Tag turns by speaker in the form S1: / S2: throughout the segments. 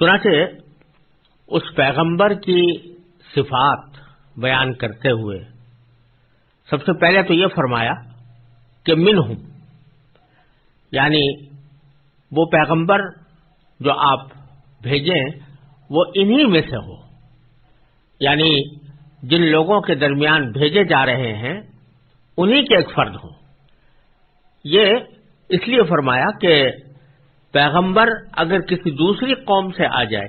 S1: چنانچہ اس پیغمبر کی صفات بیان کرتے ہوئے سب سے پہلے تو یہ فرمایا کہ من ہوں یعنی وہ پیغمبر جو آپ بھیجیں وہ انہی میں سے ہو۔ یعنی جن لوگوں کے درمیان بھیجے جا رہے ہیں، انہی کے ایک فرد ہوں۔ یہ اس لیے فرمایا کہ پیغمبر اگر کسی دوسری قوم سے آ جائے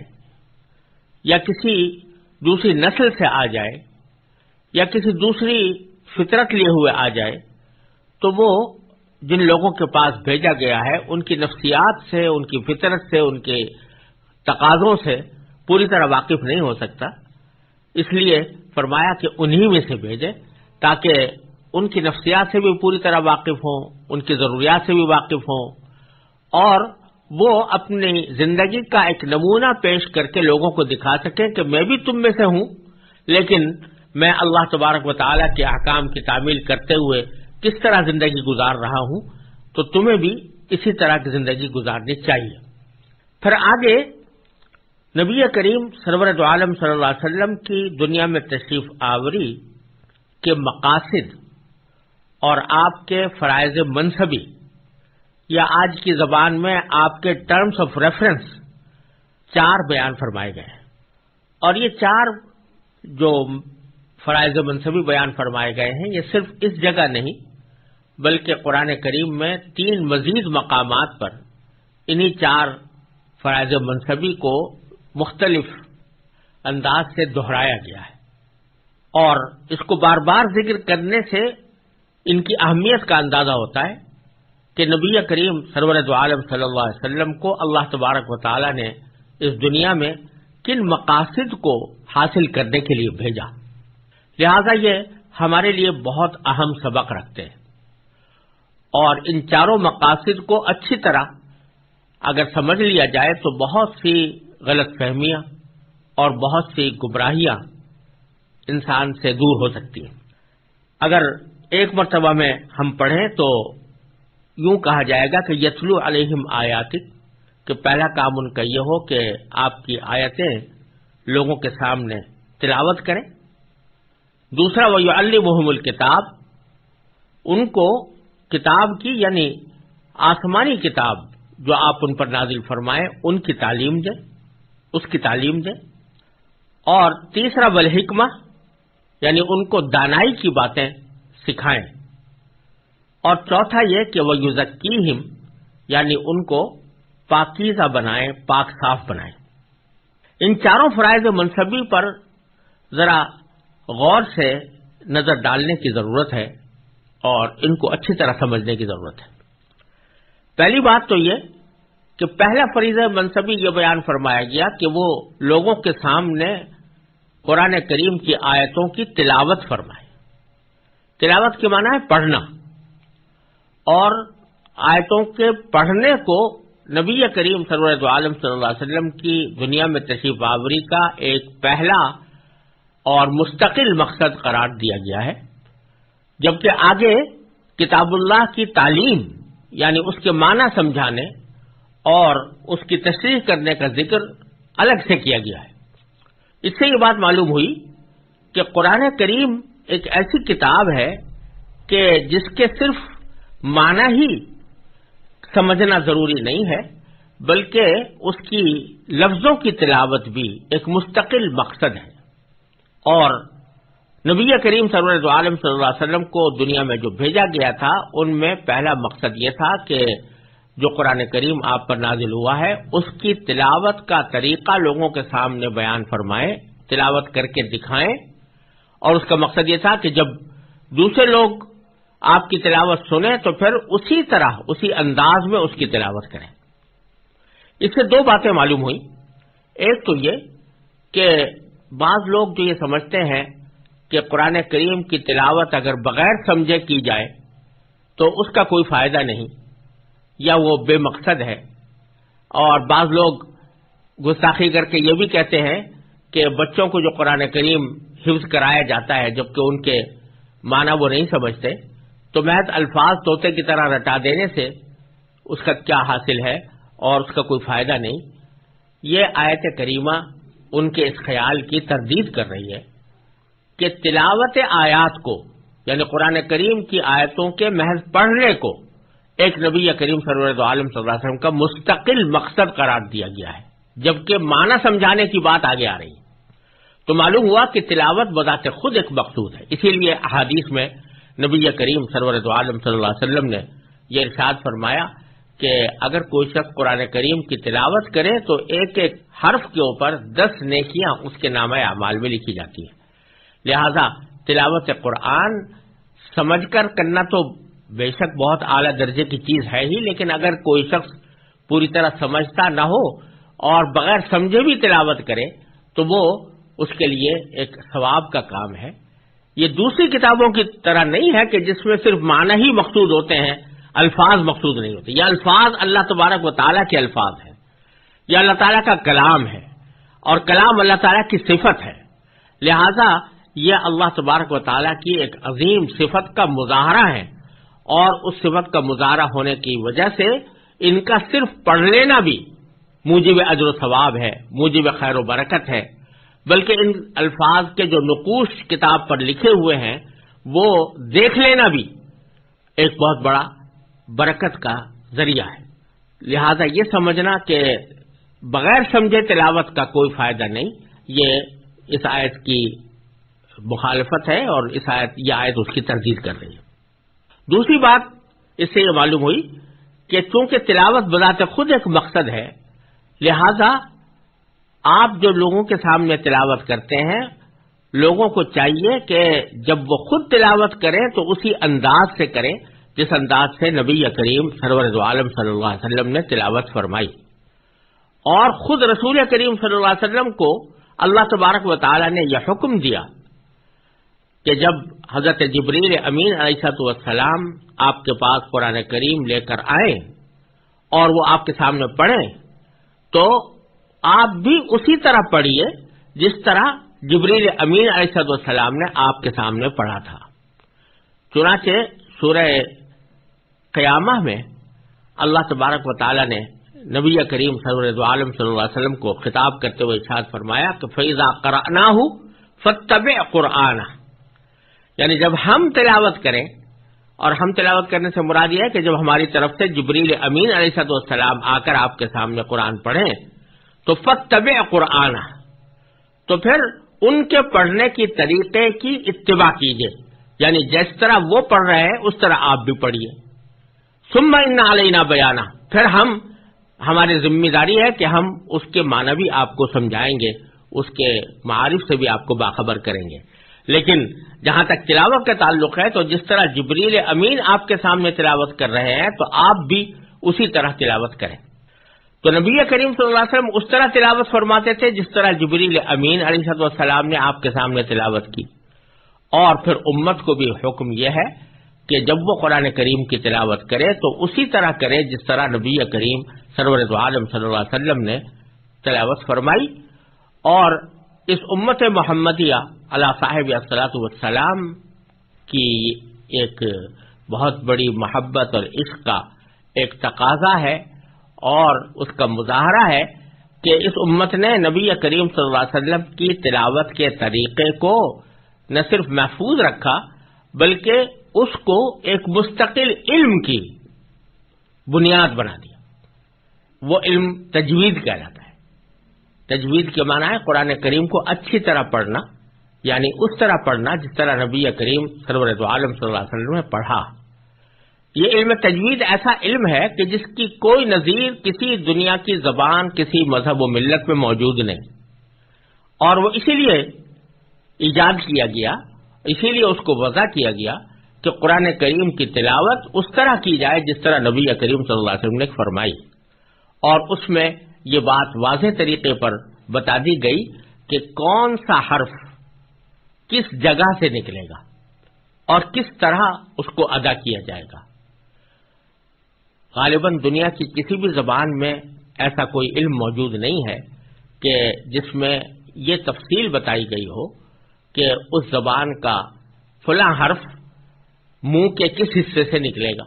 S1: یا کسی دوسری نسل سے آ جائے یا کسی دوسری فطرت لیے ہوئے آ جائے تو وہ جن لوگوں کے پاس بھیجا گیا ہے، ان کی نفسیات سے، ان کی فطرت سے، ان کے تقاضوں سے پوری طرح واقف نہیں ہو سکتا۔ اس لیے فرمایا کہ انہی میں سے بھیجے تاکہ ان کی نفسیات سے بھی پوری طرح واقف ہوں، ان کی ضروریات سے بھی واقف ہوں اور وہ اپنی زندگی کا ایک نمونہ پیش کر کے لوگوں کو دکھا سکیں کہ میں بھی تم میں سے ہوں، لیکن میں اللہ تبارک و تعالیٰ کے احکام کی تعمیل کرتے ہوئے کس طرح زندگی گزار رہا ہوں، تو تمہیں بھی اسی طرح کی زندگی گزارنی چاہیے۔ پھر آگے نبی کریم سرورت عالم صلی اللہ علیہ وسلم کی دنیا میں تشریف آوری کے مقاصد اور آپ کے فرائض منصبی یا آج کی زبان میں آپ کے ٹرمز آف ریفرنس چار بیان فرمائے گئے ہیں۔ اور یہ چار جو فرائض منصبی بیان فرمائے گئے ہیں، یہ صرف اس جگہ نہیں، بلکہ قرآن کریم میں تین مزید مقامات پر انہی چار فرائض منصبی کو مختلف انداز سے دہرایا گیا ہے۔ اور اس کو بار بار ذکر کرنے سے ان کی اہمیت کا اندازہ ہوتا ہے۔ کہ نبی کریم سرورت عالم صلی اللہ علیہ وسلم کو اللہ تبارک و تعالی نے اس دنیا میں کن مقاصد کو حاصل کرنے کے لیے بھیجا۔ لہذا یہ ہمارے لیے بہت اہم سبق رکھتے ہیں۔ اور ان چاروں مقاصد کو اچھی طرح اگر سمجھ لیا جائے تو بہت سی غلط فہمیاں اور بہت سی گمراہیاں انسان سے دور ہو سکتی ہیں۔ اگر ایک مرتبہ میں ہم پڑھیں تو یوں کہا جائے گا کہ یتلو علیہم آیات کہ پہلا کام ان کا یہ ہو کہ آپ کی آیتیں لوگوں کے سامنے تلاوت کریں۔ دوسرا وہ الم الکتاب ان کو کتاب کی یعنی آسمانی کتاب جو آپ ان پر نازل فرمائیں، ان کی تعلیم دیں، اس کی تعلیم دیں۔ اور تیسرا بالحکمہ یعنی ان کو دانائی کی باتیں سکھائیں۔ اور چوتھا یہ کہ وہ یوزکی یعنی ان کو پاکیزہ بنائیں، پاک صاف بنائیں۔ ان چاروں فرائض منصبی پر ذرا غور سے نظر ڈالنے کی ضرورت ہے اور ان کو اچھی طرح سمجھنے کی ضرورت ہے۔ پہلی بات تو یہ کہ پہلا فریض منصبی یہ بیان فرمایا گیا کہ وہ لوگوں کے سامنے قرآن کریم کی آیتوں کی تلاوت فرمائے۔ تلاوت کے معنی ہے پڑھنا۔ اور آیتوں کے پڑھنے کو نبی کریم سرورت عالم صلی اللہ علیہ وسلم کی دنیا میں تشریف آوری کا ایک پہلا اور مستقل مقصد قرار دیا گیا ہے۔ جبکہ آگے کتاب اللہ کی تعلیم یعنی اس کے معنی سمجھانے اور اس کی تشریح کرنے کا ذکر الگ سے کیا گیا ہے۔ اس سے یہ بات معلوم ہوئی کہ قرآن کریم ایک ایسی کتاب ہے کہ جس کے صرف معنی ہی سمجھنا ضروری نہیں ہے، بلکہ اس کی لفظوں کی تلاوت بھی ایک مستقل مقصد ہے۔ اور نبی کریم سرور عالم صلی اللہ علیہ وسلم کو دنیا میں جو بھیجا گیا تھا، ان میں پہلا مقصد یہ تھا کہ جو قرآن کریم آپ پر نازل ہوا ہے، اس کی تلاوت کا طریقہ لوگوں کے سامنے بیان فرمائیں تلاوت کر کے دکھائیں۔ اور اس کا مقصد یہ تھا کہ جب دوسرے لوگ آپ کی تلاوت سنیں تو پھر اسی طرح، اسی انداز میں اس کی تلاوت کریں۔ اس سے دو باتیں معلوم ہوئی ایک تو یہ کہ بعض لوگ جو یہ سمجھتے ہیں کہ قرآن کریم کی تلاوت اگر بغیر سمجھے کی جائے تو اس کا کوئی فائدہ نہیں، یا وہ بے مقصد ہے۔ اور بعض لوگ گستاخی کر کے یہ بھی کہتے ہیں کہ بچوں کو جو قرآن کریم حفظ کرایا جاتا ہے جبکہ ان کے معنی وہ نہیں سمجھتے تو محض الفاظ طوطے کی طرح رٹا دینے سے اس کا کیا حاصل ہے اور اس کا کوئی فائدہ نہیں؟ یہ آیت کریمہ ان کے اس خیال کی تردید کر رہی ہے کہ تلاوت آیات کو یعنی قرآن کریم کی آیتوں کے محض پڑھنے کو ایک نبی کریم سرور عالم صلی اللہ علیہ وسلم کا مستقل مقصد قرار دیا گیا ہے، جبکہ معنی سمجھانے کی بات آگے آ رہی ہے۔ تو معلوم ہوا کہ تلاوت بذات خود ایک مقصود ہے، اسی لیے احادیث میں نبی کریم سرور عالم صلی اللہ علیہ وسلم نے یہ ارشاد فرمایا کہ اگر کوئی شخص قرآن کریم کی تلاوت کرے تو ایک ایک حرف کے اوپر دس نیکیاں اس کے نام اعمال میں لکھی جاتی ہیں۔ لہذا تلاوت قرآن سمجھ کر کرنا تو بے شک بہت اعلی درجے کی چیز ہے ہی، لیکن اگر کوئی شخص پوری طرح سمجھتا نہ ہو اور بغیر سمجھے بھی تلاوت کرے تو وہ اس کے لیے ایک ثواب کا کام ہے۔ یہ دوسری کتابوں کی طرح نہیں ہے کہ جس میں صرف معنی ہی مقصود ہوتے ہیں، الفاظ مقصود نہیں ہوتے۔ یہ الفاظ اللہ تبارک و تعالیٰ کے الفاظ ہیں۔ یہ اللہ تعالیٰ کا کلام ہے اور کلام اللہ تعالیٰ کی صفت ہے۔ لہذا یہ اللہ تبارک و تعالیٰ کی ایک عظیم صفت کا مظاہرہ ہے اور اس صفت کا مظاہرہ ہونے کی وجہ سے ان کا صرف پڑھ لینا بھی موجب اجر و ثواب ہے، موجب خیر و برکت ہے۔ بلکہ ان الفاظ کے جو نقوش کتاب پر لکھے ہوئے ہیں، وہ دیکھ لینا بھی ایک بہت بڑا برکت کا ذریعہ ہے۔ لہذا یہ سمجھنا کہ بغیر سمجھے تلاوت کا کوئی فائدہ نہیں، یہ اس آیت کی مخالفت ہے اور اس آیت، یہ آیت اس کی تردید کر رہی ہے۔ دوسری بات اس سے یہ معلوم ہوئی کہ چونکہ تلاوت بذات خود ایک مقصد ہے، لہذا آپ جو لوگوں کے سامنے تلاوت کرتے ہیں، لوگوں کو چاہیے کہ جب وہ خود تلاوت کریں تو اسی انداز سے کریں، جس انداز سے نبی کریم سرور عالم صلی اللہ علیہ وسلم نے تلاوت فرمائی۔ اور خود رسول کریم صلی اللہ علیہ وسلم کو اللہ تبارک و تعالی نے یہ حکم دیا کہ جب حضرت جبریل امین علیہ والسلام آپ کے پاس قرآن کریم لے کر آئیں اور وہ آپ کے سامنے پڑھیں، تو آپ بھی اسی طرح پڑھیے جس طرح جبریل امین علیہ السلام نے آپ کے سامنے پڑھا تھا۔ چنانچہ سورہ قیامہ میں اللہ تبارک و تعالی نے نبی کریم صلی عالم صلی اللہ علیہ وسلم کو خطاب کرتے ہوئے ارشاد فرمایا کہ فیضا کرانا ہوں فتب قرآن یعنی جب ہم تلاوت کریں، اور ہم تلاوت کرنے سے مراد یہ ہے کہ جب ہماری طرف سے جبریل امین علیہ السلام آ کر آپ کے سامنے قرآن پڑھیں تو فتب قرآن تو پھر ان کے پڑھنے کی طریقے کی اتباع کیجیے یعنی جس طرح وہ پڑھ رہے ہیں، اس طرح آپ بھی پڑھیے سما ان علینا بیانہ۔ پھر ہم، ہماری ذمہ داری ہے کہ ہم اس کے معنی بھی آپ کو سمجھائیں گے، اس کے معارف سے بھی آپ کو باخبر کریں گے۔ لیکن جہاں تک تلاوت کا تعلق ہے، تو جس طرح جبریل امین آپ کے سامنے تلاوت کر رہے ہیں، تو آپ بھی اسی طرح تلاوت کریں۔ تو نبی کریم صلی اللہ علیہ وسلم اس طرح تلاوت فرماتے تھے جس طرح جبریل امین علی صد السلام نے آپ کے سامنے تلاوت کی۔ اور پھر امت کو بھی حکم یہ ہے کہ جب وہ قرآن کریم کی تلاوت کرے تو اسی طرح کرے جس طرح نبی کریم سرور عالم صلی اللہ علیہ وسلم نے تلاوت فرمائی۔ اور اس امت محمدیہ اللہ صاحب اصلاۃ والسلام کی ایک بہت بڑی محبت اور عشق کا ایک تقاضا ہے۔ اور اس کا مظاہرہ ہے کہ اس امت نے نبی کریم صلی اللہ علیہ وسلم کی تلاوت کے طریقے کو نہ صرف محفوظ رکھا، بلکہ اس کو ایک مستقل علم کی بنیاد بنا دیا۔ وہ علم تجوید کہلاتا ہے۔ تجوید کے معنی ہے قرآن کریم کو اچھی طرح پڑھنا یعنی اس طرح پڑھنا جس طرح نبی کریم سرور عالم صلی اللہ علیہ وسلم نے پڑھا۔ یہ علم تجوید ایسا علم ہے کہ جس کی کوئی نظیر کسی دنیا کی زبان، کسی مذہب و ملت میں موجود نہیں۔ اور وہ اسی لیے ایجاد کیا گیا، اسی لیے اس کو وضع کیا گیا کہ قرآن کریم کی تلاوت اس طرح کی جائے جس طرح نبی کریم صلی اللہ علیہ وسلم نے فرمائی۔ اور اس میں یہ بات واضح طریقے پر بتا دی گئی کہ کون سا حرف کس جگہ سے نکلے گا اور کس طرح اس کو ادا کیا جائے گا۔ غالباً دنیا کی کسی بھی زبان میں ایسا کوئی علم موجود نہیں ہے کہ جس میں یہ تفصیل بتائی گئی ہو کہ اس زبان کا فلاں حرف منہ کے کس حصے سے نکلے گا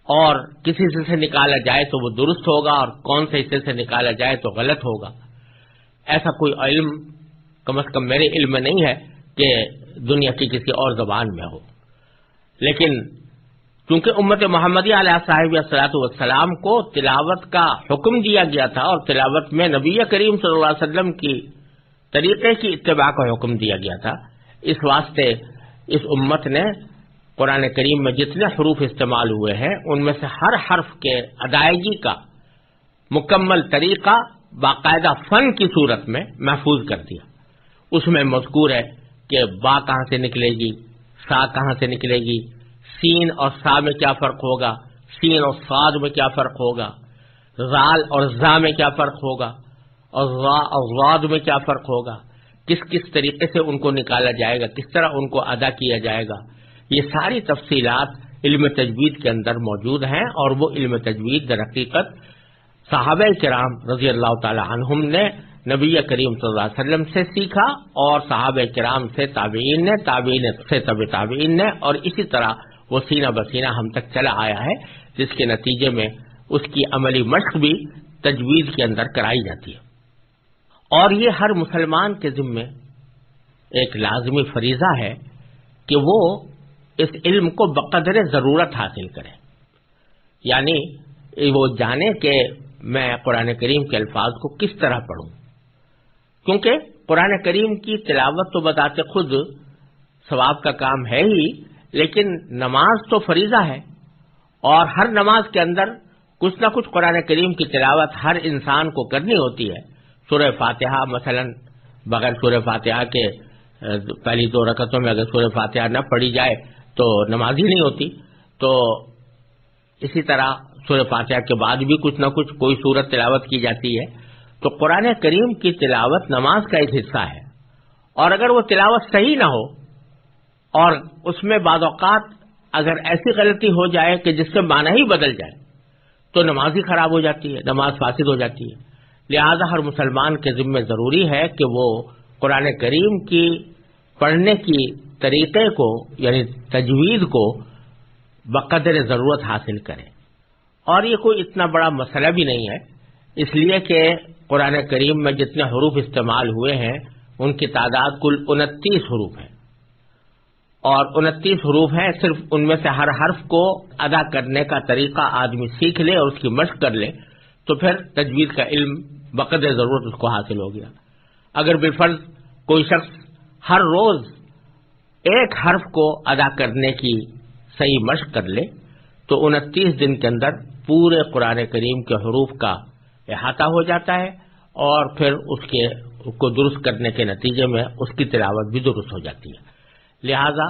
S1: اور کسی حصے سے نکالا جائے تو وہ درست ہوگا اور کون سے حصے سے نکالا جائے تو غلط ہوگا۔ ایسا کوئی علم کم از کم میرے علم میں نہیں ہے کہ دنیا کی کسی اور زبان میں ہو۔ لیکن کیونکہ امت محمدی علیہ صاحب صلاحت والسلام کو تلاوت کا حکم دیا گیا تھا اور تلاوت میں نبی کریم صلی اللہ علیہ وسلم کی طریقے کی اتباع کا حکم دیا گیا تھا۔ اس واسطے اس امت نے قرآن کریم میں جتنے حروف استعمال ہوئے ہیں، ان میں سے ہر حرف کے ادائیگی کا مکمل طریقہ باقاعدہ فن کی صورت میں محفوظ کر دیا۔ اس میں مذکور ہے کہ با کہاں سے نکلے گی، سا کہاں سے نکلے گی سین اور سا میں کیا فرق ہوگا؟ سین اور سعد میں کیا فرق ہوگا؟ زال اور زا میں کیا فرق ہوگا؟ اور اور غاد میں کیا فرق ہوگا؟ کس کس طریقے سے ان کو نکالا جائے گا؟ کس طرح ان کو ادا کیا جائے گا؟ یہ ساری تفصیلات علم تجوید کے اندر موجود ہیں اور وہ علم تجوید در حقیقت صحابہ کرام رضی اللہ تعالی عنہم نے نبی کریم صلی اللہ علیہ وسلم سے سیکھا اور صحابہ کرام سے تابعین نے، تابعین سے طب تابعین نے اور اسی طرح وہ سینہ بسینہ ہم تک چلا آیا ہے، جس کے نتیجے میں اس کی عملی مشق بھی تجویز کے اندر کرائی جاتی ہے۔ اور یہ ہر مسلمان کے ذمے ایک لازمی فریضہ ہے کہ وہ اس علم کو بقدر ضرورت حاصل کرے۔ یعنی وہ جانے کہ میں قرآن کریم کے الفاظ کو کس طرح پڑھوں۔ کیونکہ قرآن کریم کی تلاوت تو بتاتے خود ثواب کا کام ہے ہی لیکن نماز تو فریضہ ہے اور ہر نماز کے اندر کچھ نہ کچھ قرآن کریم کی تلاوت ہر انسان کو کرنی ہوتی ہے۔ سورہ فاتحہ مثلا بغیر سورہ فاتحہ کے، پہلی دو رکعتوں میں اگر سورہ فاتحہ نہ پڑھی جائے تو نماز ہی نہیں ہوتی۔ تو اسی طرح سورہ فاتحہ کے بعد بھی کچھ نہ کچھ کوئی صورت تلاوت کی جاتی ہے۔ تو قرآن کریم کی تلاوت نماز کا ایک حصہ ہے۔ اور اگر وہ تلاوت صحیح نہ ہو اور اس میں بعض اوقات اگر ایسی غلطی ہو جائے کہ جس سے معنی ہی بدل جائے، تو نماز ہی خراب ہو جاتی ہے، نماز فاسد ہو جاتی ہے۔ لہذا ہر مسلمان کے ذمہ ضروری ہے کہ وہ قرآن کریم کی پڑھنے کی طریقے کو یعنی تجوید کو بقدر ضرورت حاصل کرے اور یہ کوئی اتنا بڑا مسئلہ بھی نہیں ہے۔ اس لیے کہ قرآن کریم میں جتنے حروف استعمال ہوئے ہیں، ان کی تعداد کل انتیس حروف ہے اور انتیس حروف ہیں، صرف ان میں سے ہر حرف کو ادا کرنے کا طریقہ آدمی سیکھ لے اور اس کی مشق کر لے، تو پھر تجویز کا علم بقدر ضرورت اس کو حاصل ہو گیا۔ اگر بالفرض کوئی شخص ہر روز ایک حرف کو ادا کرنے کی صحیح مشق کر لے، تو انتیس دن کے اندر پورے قرآن کریم کے حروف کا احاطہ ہو جاتا ہے اور پھر اس کے کو درست کرنے کے نتیجے میں اس کی تلاوت بھی درست ہو جاتی ہے۔ لہذا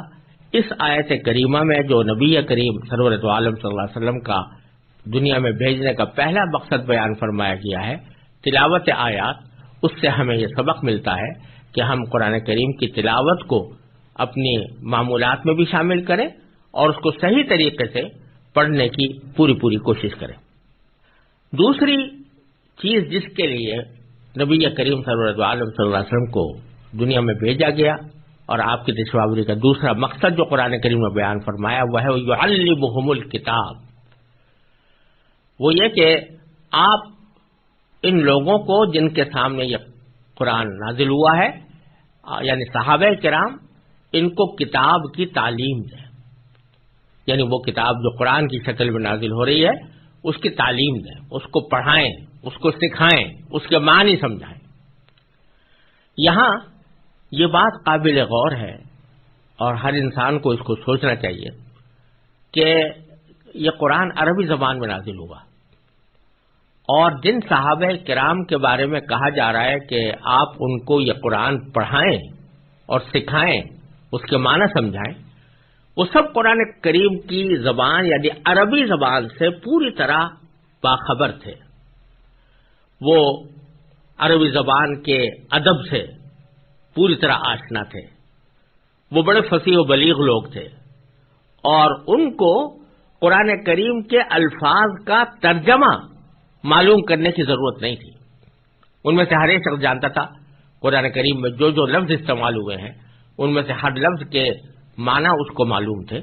S1: اس آیت کریمہ میں جو نبی کریم سرورت عالم صلی اللہ علیہ وسلم کا دنیا میں بھیجنے کا پہلا مقصد بیان فرمایا گیا ہے، تلاوت آیات، اس سے ہمیں یہ سبق ملتا ہے کہ ہم قرآن کریم کی تلاوت کو اپنی معمولات میں بھی شامل کریں اور اس کو صحیح طریقے سے پڑھنے کی پوری پوری کوشش کریں۔ دوسری چیز جس کے لیے نبی کریم سرورت عالم صلی اللہ علیہ وسلم کو دنیا میں بھیجا گیا اور آپ کی دشوابری کا دوسرا مقصد جو قرآن کریم میں بیان فرمایا، وہ ہے وہ الکتاب وہ یہ کہ آپ ان لوگوں کو جن کے سامنے یہ قرآن نازل ہوا ہے یعنی صحابہ کرام، ان کو کتاب کی تعلیم دیں۔ یعنی وہ کتاب جو قرآن کی شکل میں نازل ہو رہی ہے، اس کی تعلیم دیں، اس کو پڑھائیں، اس کو سکھائیں، اس کے معنی سمجھائیں۔ یہاں یہ بات قابل غور ہے اور ہر انسان کو اس کو سوچنا چاہیے کہ یہ قرآن عربی زبان میں نازل ہوا۔ اور جن صحابہ کرام کے بارے میں کہا جا رہا ہے کہ آپ ان کو یہ قرآن پڑھائیں اور سکھائیں، اس کے معنی سمجھائیں، وہ سب قرآن کریم کی زبان یعنی عربی زبان سے پوری طرح باخبر تھے۔ وہ عربی زبان کے ادب سے پوری طرح آشنا تھے۔ وہ بڑے فصیح و بلیغ لوگ تھے۔ اور ان کو قرآن کریم کے الفاظ کا ترجمہ معلوم کرنے کی ضرورت نہیں تھی۔ ان میں سے ہر ایک شخص جانتا تھا، قرآن کریم میں جو جو لفظ استعمال ہوئے ہیں، ان میں سے ہر لفظ کے معنی اس کو معلوم تھے۔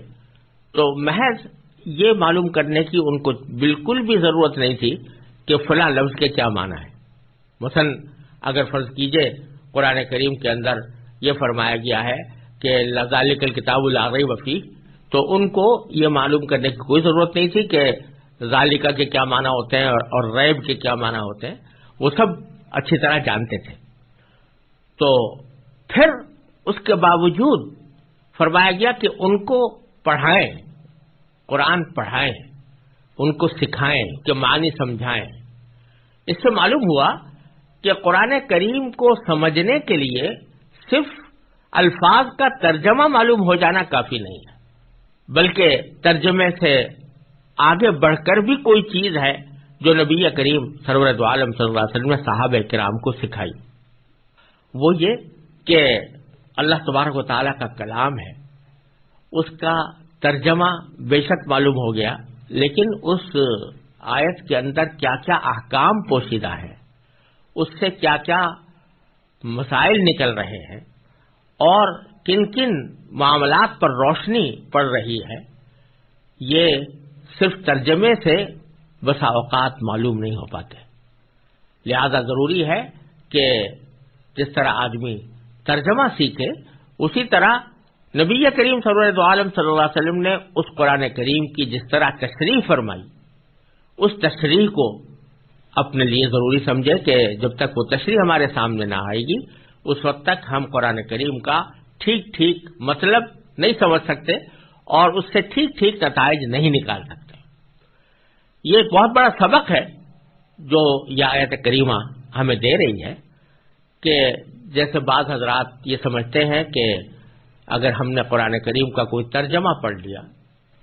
S1: تو محض یہ معلوم کرنے کی ان کو بالکل بھی ضرورت نہیں تھی کہ فلاں لفظ کے کیا معنی ہے مثلا اگر فرض کیجیے قرآن کریم کے اندر یہ فرمایا گیا ہے کہ لذال کتاب العغی وفی تو ان کو یہ معلوم کرنے کی کوئی ضرورت نہیں تھی کہ ذالکہ کے کیا معنی ہوتے ہیں اور ریب کے کیا معنی ہوتے ہیں، وہ سب اچھی طرح جانتے تھے۔ تو پھر اس کے باوجود فرمایا گیا کہ ان کو پڑھائیں، قرآن پڑھائیں، ان کو سکھائیں کہ معنی سمجھائیں۔ اس سے معلوم ہوا کہ قرآن کریم کو سمجھنے کے لیے صرف الفاظ کا ترجمہ معلوم ہو جانا کافی نہیں ہے۔ بلکہ ترجمے سے آگے بڑھ کر بھی کوئی چیز ہے جو نبی کریم سرورت عالم صلی اللہ علیہ وسلم نے صاحب کرام کو سکھائی۔ وہ یہ کہ اللہ تبارک و تعالیٰ کا کلام ہے۔ اس کا ترجمہ بے شک معلوم ہو گیا، لیکن اس آیت کے اندر کیا کیا احکام پوشیدہ ہے اس سے کیا کیا مسائل نکل رہے ہیں اور کن کن معاملات پر روشنی پڑ رہی ہے، یہ صرف ترجمے سے بسا اوقات معلوم نہیں ہو پاتے۔ لہذا ضروری ہے کہ جس طرح آدمی ترجمہ سیکھے، اسی طرح نبی کریم صلی عالم صلی اللہ علیہ وسلم نے اس قرآن کریم کی جس طرح تشریح فرمائی، اس تشریح کو اپنے لیے ضروری سمجھے کہ جب تک وہ تشریح ہمارے سامنے نہ آئے گی، اس وقت تک ہم قرآن کریم کا ٹھیک ٹھیک مطلب نہیں سمجھ سکتے اور اس سے ٹھیک ٹھیک نتائج نہیں نکال سکتے۔ یہ ایک بہت بڑا سبق ہے جو یہ آیت کریمہ ہمیں دے رہی ہے کہ جیسے بعض حضرات یہ سمجھتے ہیں کہ اگر ہم نے قرآن کریم کا کوئی ترجمہ پڑھ لیا،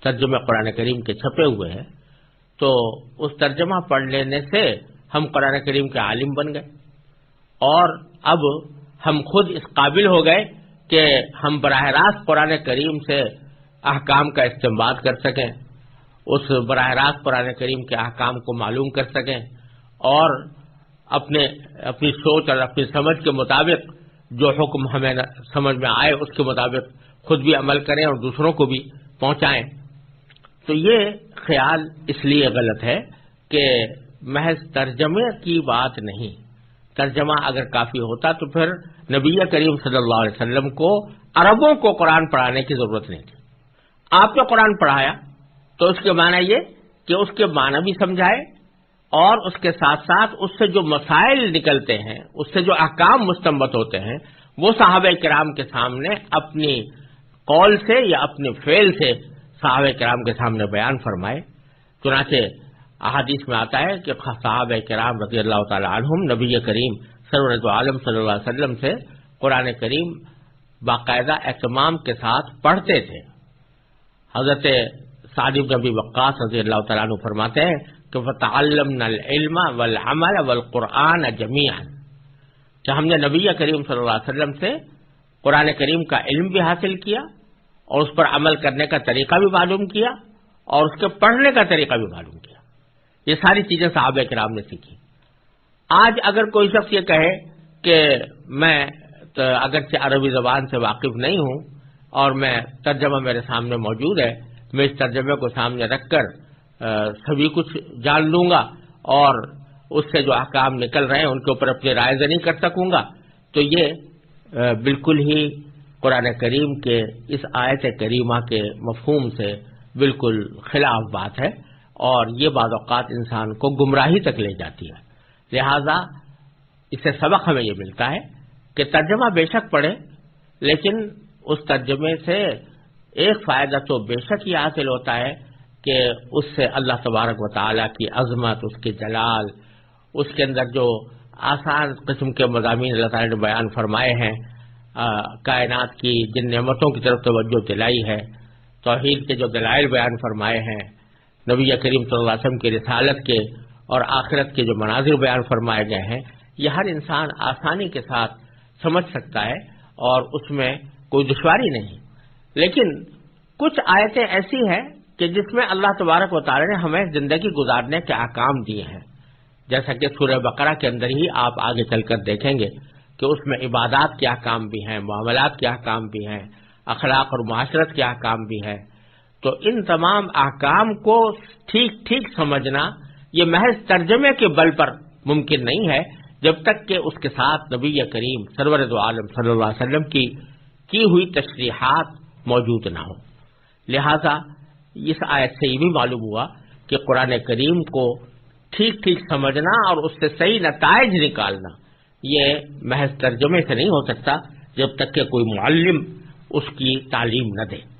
S1: ترجمہ قرآن کریم کے چھپے ہوئے ہیں تو اس ترجمہ پڑھ لینے سے ہم قرآن کریم کے عالم بن گئے۔ اور اب ہم خود اس قابل ہو گئے کہ ہم براہ راست قرآن کریم سے احکام کا استعمال کر سکیں، اس براہ راست قرآن کریم کے احکام کو معلوم کر سکیں اور اپنے، اپنی سوچ اور اپنی سمجھ کے مطابق جو حکم ہمیں سمجھ میں آئے، اس کے مطابق خود بھی عمل کریں اور دوسروں کو بھی پہنچائیں۔ تو یہ خیال اس لیے غلط ہے کہ محض ترجمے کی بات نہیں۔ ترجمہ اگر کافی ہوتا تو پھر نبی کریم صلی اللہ علیہ وسلم کو عربوں کو قرآن پڑھانے کی ضرورت نہیں تھی۔ آپ نے قرآن پڑھایا تو اس کے معنی یہ کہ اس کے معنی بھی سمجھائے اور اس کے ساتھ ساتھ اس سے جو مسائل نکلتے ہیں، اس سے جو احکام مستمت ہوتے ہیں، وہ صحابہ کرام کے سامنے اپنی قول سے یا اپنے فعل سے صحابہ کرام کے سامنے بیان فرمائے۔ چنانچہ احادیث میں آتا ہے کہ صحابہ کرام رضی اللہ تعالی عنہم نبی کریم سرورت عالم صلی اللہ علیہ وسلم سے قرآن کریم باقاعدہ اہتمام کے ساتھ پڑھتے تھے۔ حضرت صادب نبی وقاص رضی اللہ تعالیٰ عنہ فرماتے ہیں کہ فتعلمنا العلم والعمل والقرآن جميعا کہ ہم نے نبی کریم صلی اللہ علیہ وسلم سے قرآن کریم کا علم بھی حاصل کیا اور اس پر عمل کرنے کا طریقہ بھی معلوم کیا اور اس کے پڑھنے کا طریقہ بھی معلوم کیا۔ یہ ساری چیزیں صحابہ کرام نے سیکھی۔ آج اگر کوئی شخص یہ کہے کہ میں اگرچہ عربی زبان سے واقف نہیں ہوں اور میں ترجمہ میرے سامنے موجود ہے، میں اس ترجمے کو سامنے رکھ کر سبھی کچھ جان لوں گا اور اس سے جو احکام نکل رہے ہیں، ان کے اوپر اپنی رائے نہیں کر سکوں گا، تو یہ بالکل ہی قرآن کریم کے اس آیت کریمہ کے مفہوم سے بالکل خلاف بات ہے اور یہ بعض اوقات انسان کو گمراہی تک لے جاتی ہے۔ لہذا اس سے سبق ہمیں یہ ملتا ہے کہ ترجمہ بے شک پڑھے لیکن اس ترجمے سے ایک فائدہ تو بے شک ہی حاصل ہوتا ہے کہ اس سے اللہ تبارک و تعالیٰ کی عظمت، اس کے جلال، اس کے اندر جو آسان قسم کے مضامین اللہ تعالیٰ نے بیان فرمائے ہیں کائنات کی جن نعمتوں کی طرف توجہ دلائی ہے۔ توحید کے جو دلائل بیان فرمائے ہیں، نبی کریم صلی اللہ علیہ وسلم کی رسالت کے اور آخرت کے جو مناظر بیان فرمائے گئے ہیں، یہ ہر انسان آسانی کے ساتھ سمجھ سکتا ہے اور اس میں کوئی دشواری نہیں۔ لیکن کچھ آیتیں ایسی ہیں کہ جس میں اللہ تبارک و تعالی نے ہمیں زندگی گزارنے کے احکام دیے ہیں۔ جیسا کہ سورہ بقرہ کے اندر ہی آپ آگے چل کر دیکھیں گے۔ کہ اس میں عبادات کے احکام بھی ہیں، معاملات کے احکام بھی ہیں، اخلاق اور معاشرت کے احکام بھی ہیں۔ تو ان تمام احکام کو ٹھیک ٹھیک سمجھنا یہ محض ترجمے کے بل پر ممکن نہیں ہے، جب تک کہ اس کے ساتھ نبی کریم سرورت عالم صلی اللہ علیہ وسلم کی کی ہوئی تشریحات موجود نہ ہوں۔ لہذا اس آیت سے یہ بھی معلوم ہوا کہ قرآن کریم کو ٹھیک ٹھیک سمجھنا اور اس سے صحیح نتائج نکالنا یہ محض ترجمے سے نہیں ہو سکتا جب تک کہ کوئی معلم اس کی تعلیم نہ دے۔